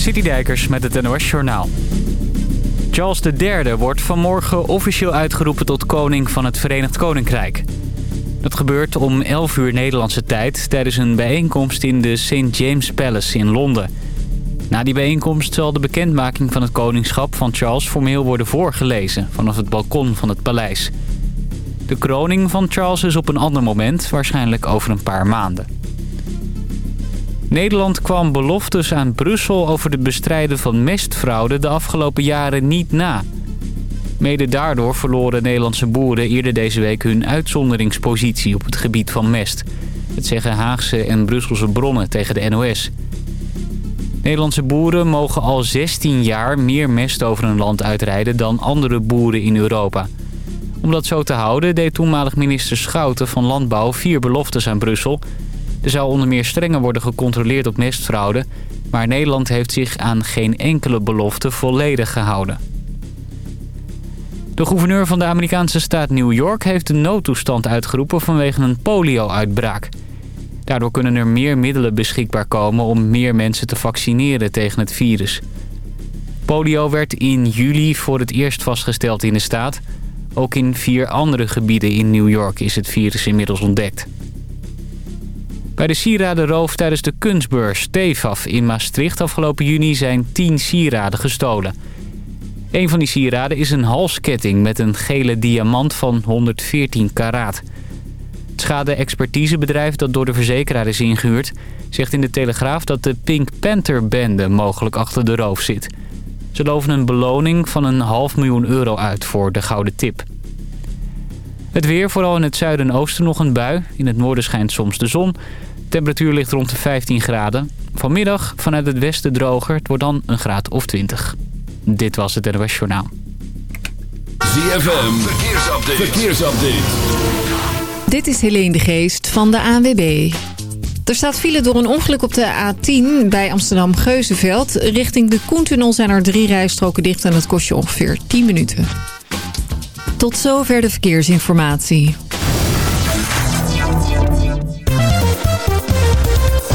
Citydijkers met het NOS Journaal. Charles III wordt vanmorgen officieel uitgeroepen tot koning van het Verenigd Koninkrijk. Dat gebeurt om 11 uur Nederlandse tijd tijdens een bijeenkomst in de St. James Palace in Londen. Na die bijeenkomst zal de bekendmaking van het koningschap van Charles formeel worden voorgelezen vanaf het balkon van het paleis. De kroning van Charles is op een ander moment, waarschijnlijk over een paar maanden. Nederland kwam beloftes aan Brussel over het bestrijden van mestfraude de afgelopen jaren niet na. Mede daardoor verloren Nederlandse boeren eerder deze week hun uitzonderingspositie op het gebied van mest. Het zeggen Haagse en Brusselse bronnen tegen de NOS. Nederlandse boeren mogen al 16 jaar meer mest over hun land uitrijden dan andere boeren in Europa. Om dat zo te houden deed toenmalig minister Schouten van Landbouw vier beloftes aan Brussel... Er zou onder meer strenger worden gecontroleerd op mestfraude... maar Nederland heeft zich aan geen enkele belofte volledig gehouden. De gouverneur van de Amerikaanse staat New York heeft een noodtoestand uitgeroepen vanwege een polio-uitbraak. Daardoor kunnen er meer middelen beschikbaar komen om meer mensen te vaccineren tegen het virus. Polio werd in juli voor het eerst vastgesteld in de staat. Ook in vier andere gebieden in New York is het virus inmiddels ontdekt. Bij de sieradenroof tijdens de kunstbeurs TEFAF in Maastricht afgelopen juni zijn 10 sieraden gestolen. Een van die sieraden is een halsketting met een gele diamant van 114 karaat. Het schade-expertisebedrijf dat door de verzekeraar is ingehuurd... zegt in de Telegraaf dat de Pink Panther-bende mogelijk achter de roof zit. Ze loven een beloning van een half miljoen euro uit voor de gouden tip. Het weer, vooral in het zuiden en oosten nog een bui. In het noorden schijnt soms de zon. Temperatuur ligt rond de 15 graden. Vanmiddag vanuit het westen droger. Het wordt dan een graad of 20. Dit was het NOS Journaal. ZFM, verkeersupdate. verkeersupdate. Dit is Helene de Geest van de ANWB. Er staat file door een ongeluk op de A10 bij Amsterdam-Geuzenveld. Richting de Koentunnel zijn er drie rijstroken dicht en dat kost je ongeveer 10 minuten. Tot zover de verkeersinformatie.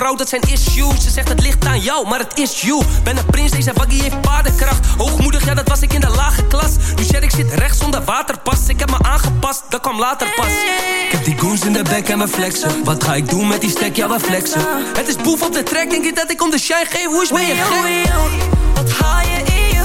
Vrouw, dat zijn issues. Ze zegt het ligt aan jou, maar het is you. Ben een prins, deze waggie heeft paardenkracht. Hoogmoedig, ja, dat was ik in de lage klas. Nu shit, ik zit rechts zonder waterpas. Ik heb me aangepast, dat kwam later pas. Ik heb die goons in de bek en mijn flexen. Wat ga ik doen met die stek, ja, we flexen. Het is boef op de track, denk je dat ik om de shine geef? Hoe is je gek? Wat haal je in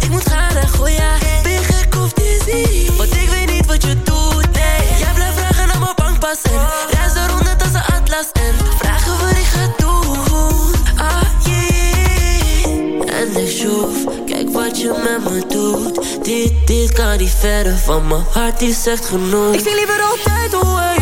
ik moet gaan en gooi ja. Ben je gek of dizzy? Want ik weet niet wat je doet, nee. Jij blijft vragen naar mijn bankpas en reis de ronde als een atlas en vragen wat ik ga doen. Ah yeah. En ik schroef, kijk wat je met me doet. Dit, dit kan niet verder van mijn hart, die zegt genoeg. Ik zie liever altijd hoe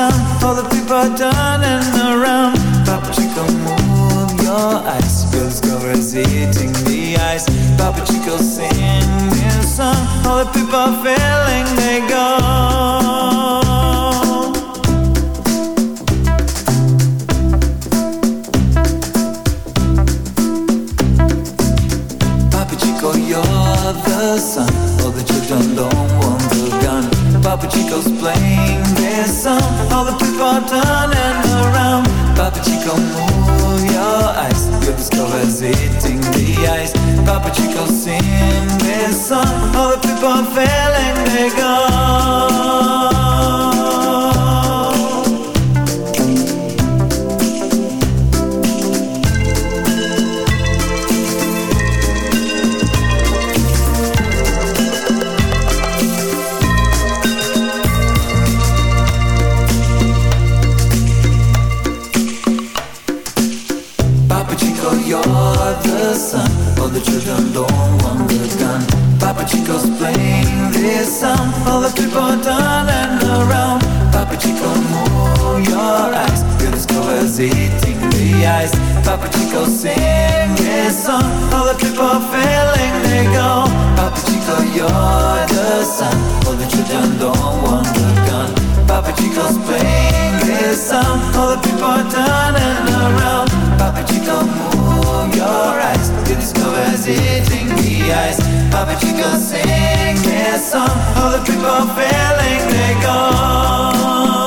sun. All the people turning around. Papa Chico, move your eyes. The discover's eating the ice. Papa Chico, sing this song. All the people feeling they go. Papa Chico's playing this song. All the people are turning around. Papa Chico, move your eyes. Your discover's eating the ice. Papa Chico, sing this song. All the people are feeling they go. People around. Papa Chico, move your eyes. Eating the. Papa Chico, sing this song. All the people feeling they go. Papa Chico, you're the sun. All the children don't want. Papa Chico's this song. All the people turning around. Papa Chico, move your eyes. Your discover's eating the ice. Papa Chico, sing this song. All the people are feeling they go.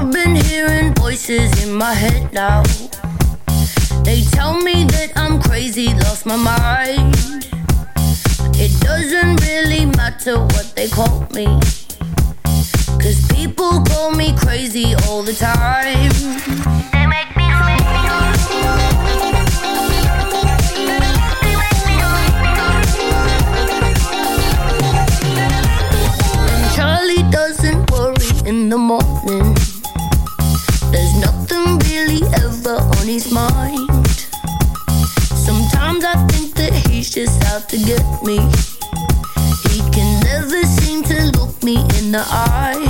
I've been hearing voices in my head now. They tell me that I'm crazy, lost my mind. It doesn't really matter what they call me. Cause people call me crazy all the time. They make me And Charlie doesn't worry in the morning. His mind. Sometimes I think that he's just out to get me. He can never seem to look me in the eyes.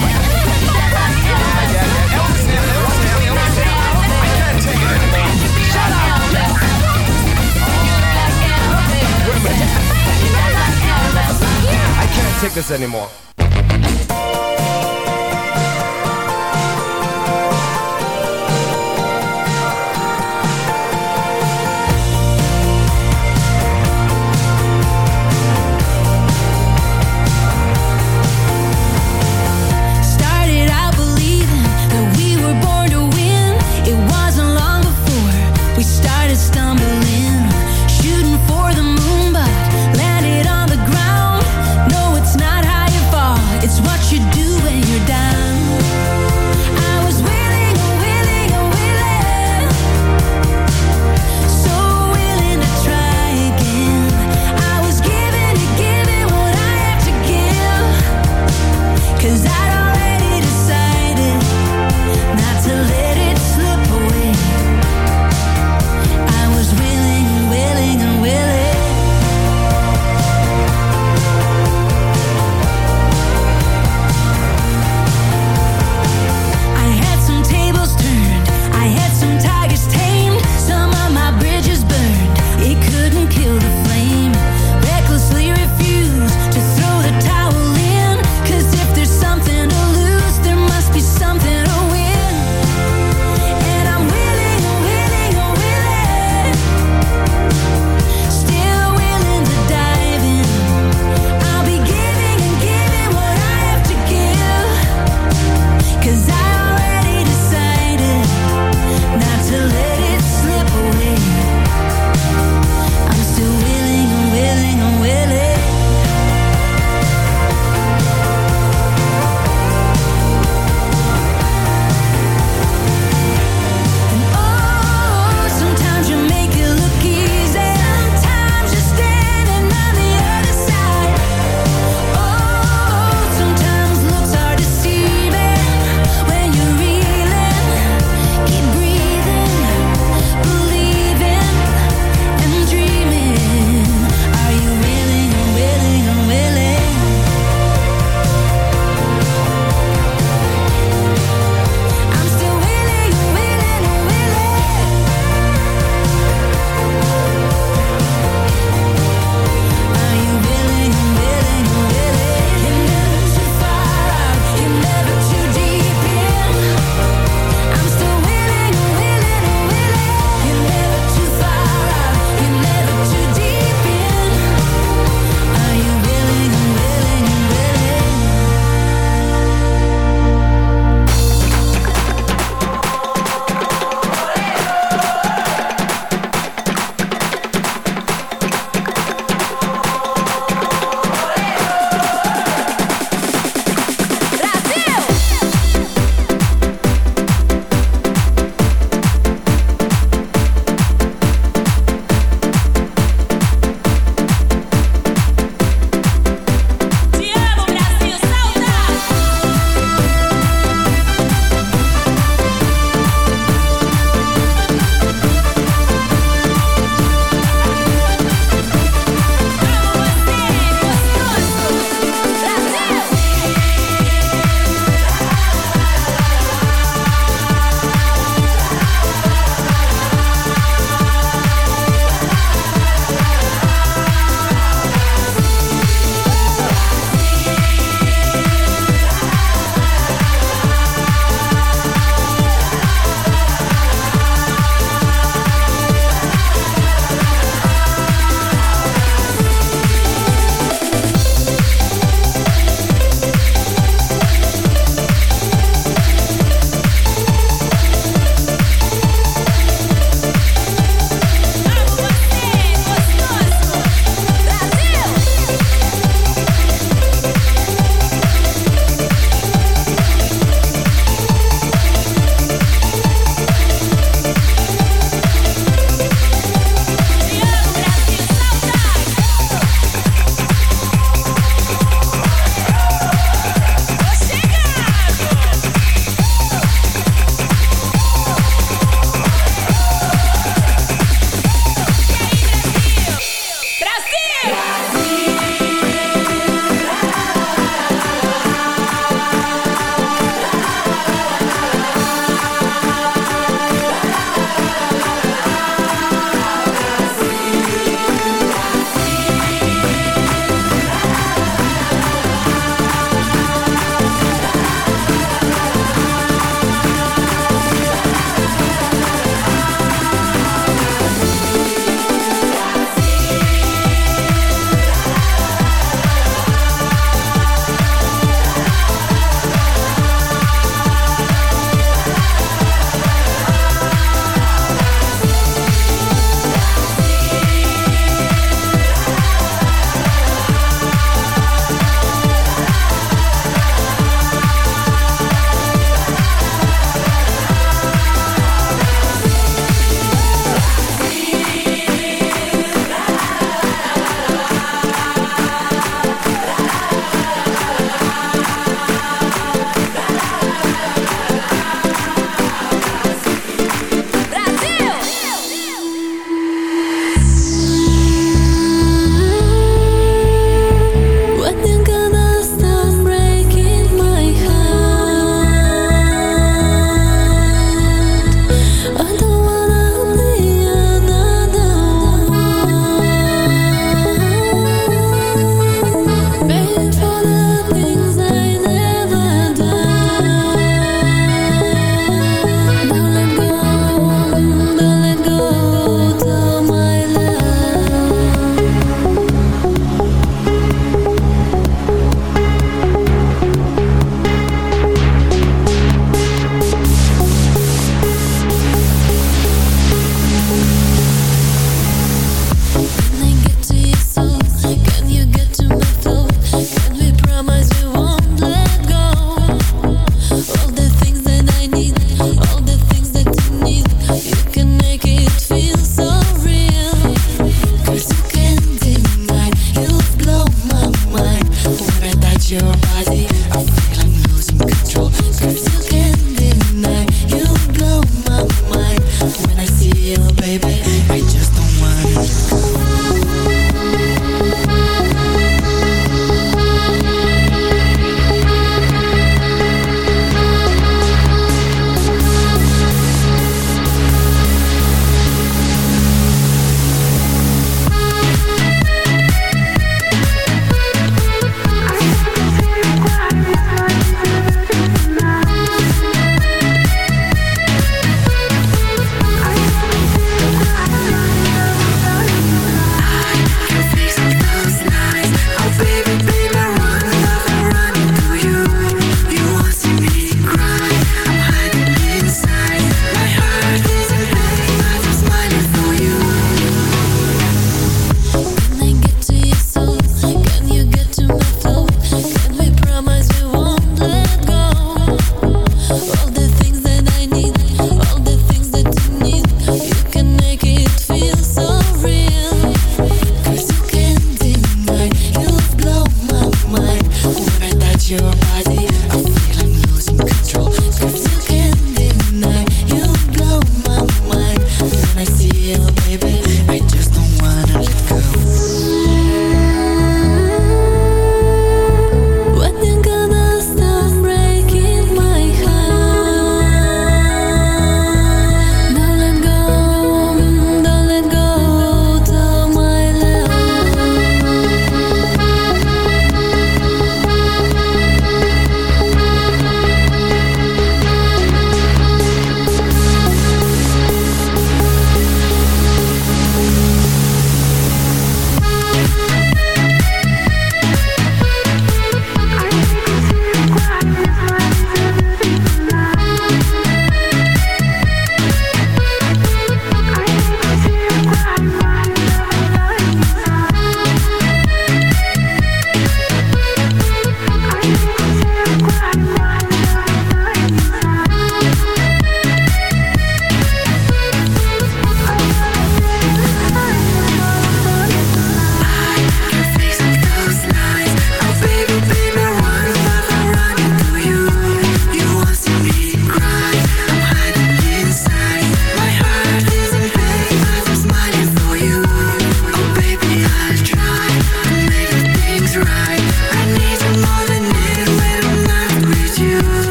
This anymore.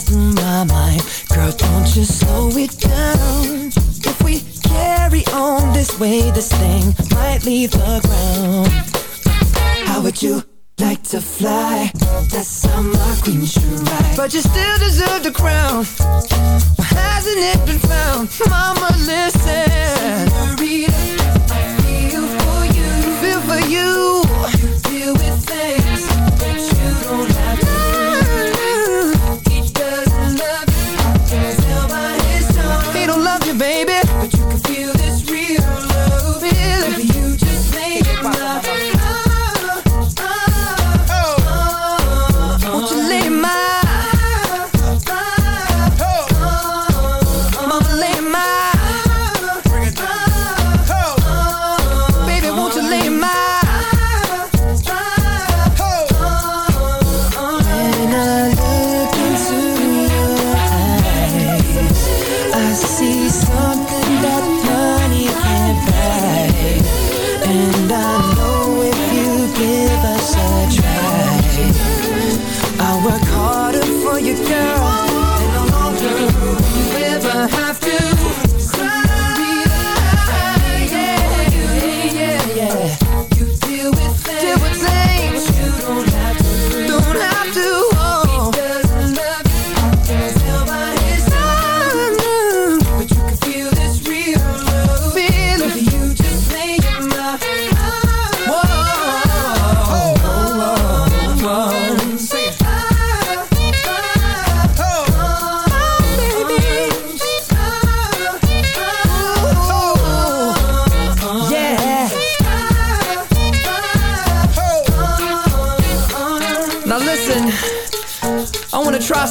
fast through my mind. Girl, don't you slow it down. If we carry on this way This thing might leave the ground. How would you like to fly? That summer queen should ride. But you still deserve the crown. Why hasn't it been found? Mama, listen. Senorita, I feel for you. Feel for you. You deal with things that you don't have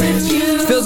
you. Feels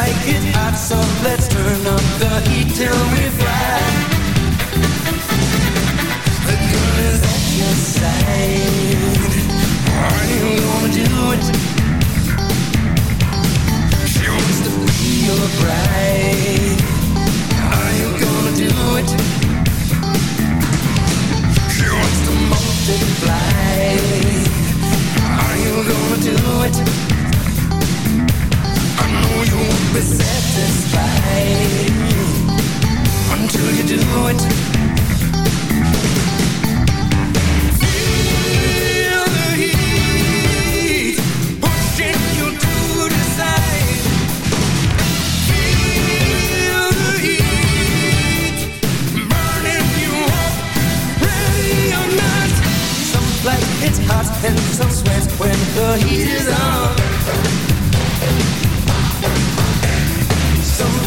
Like it hot, so let's turn up the heat till we fly. The girl is at your side. Are you gonna do it? She wants to be your bride. Are you gonna do it? She wants to multiply. Are you gonna do it? Be satisfied until you do it. Feel the heat pushing you to. Feel the heat burning you up. Some like it's hot and some sweat when the heat is on.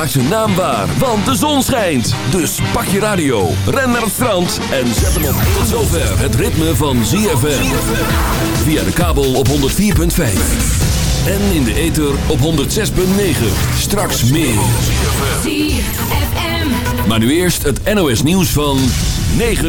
Maak zijn naam waar, want de zon schijnt. Dus pak je radio, ren naar het strand en zet hem op. Tot zover het ritme van ZFM. Via de kabel op 104.5. En in de ether op 106.9. Straks meer. Maar nu eerst het NOS nieuws van 9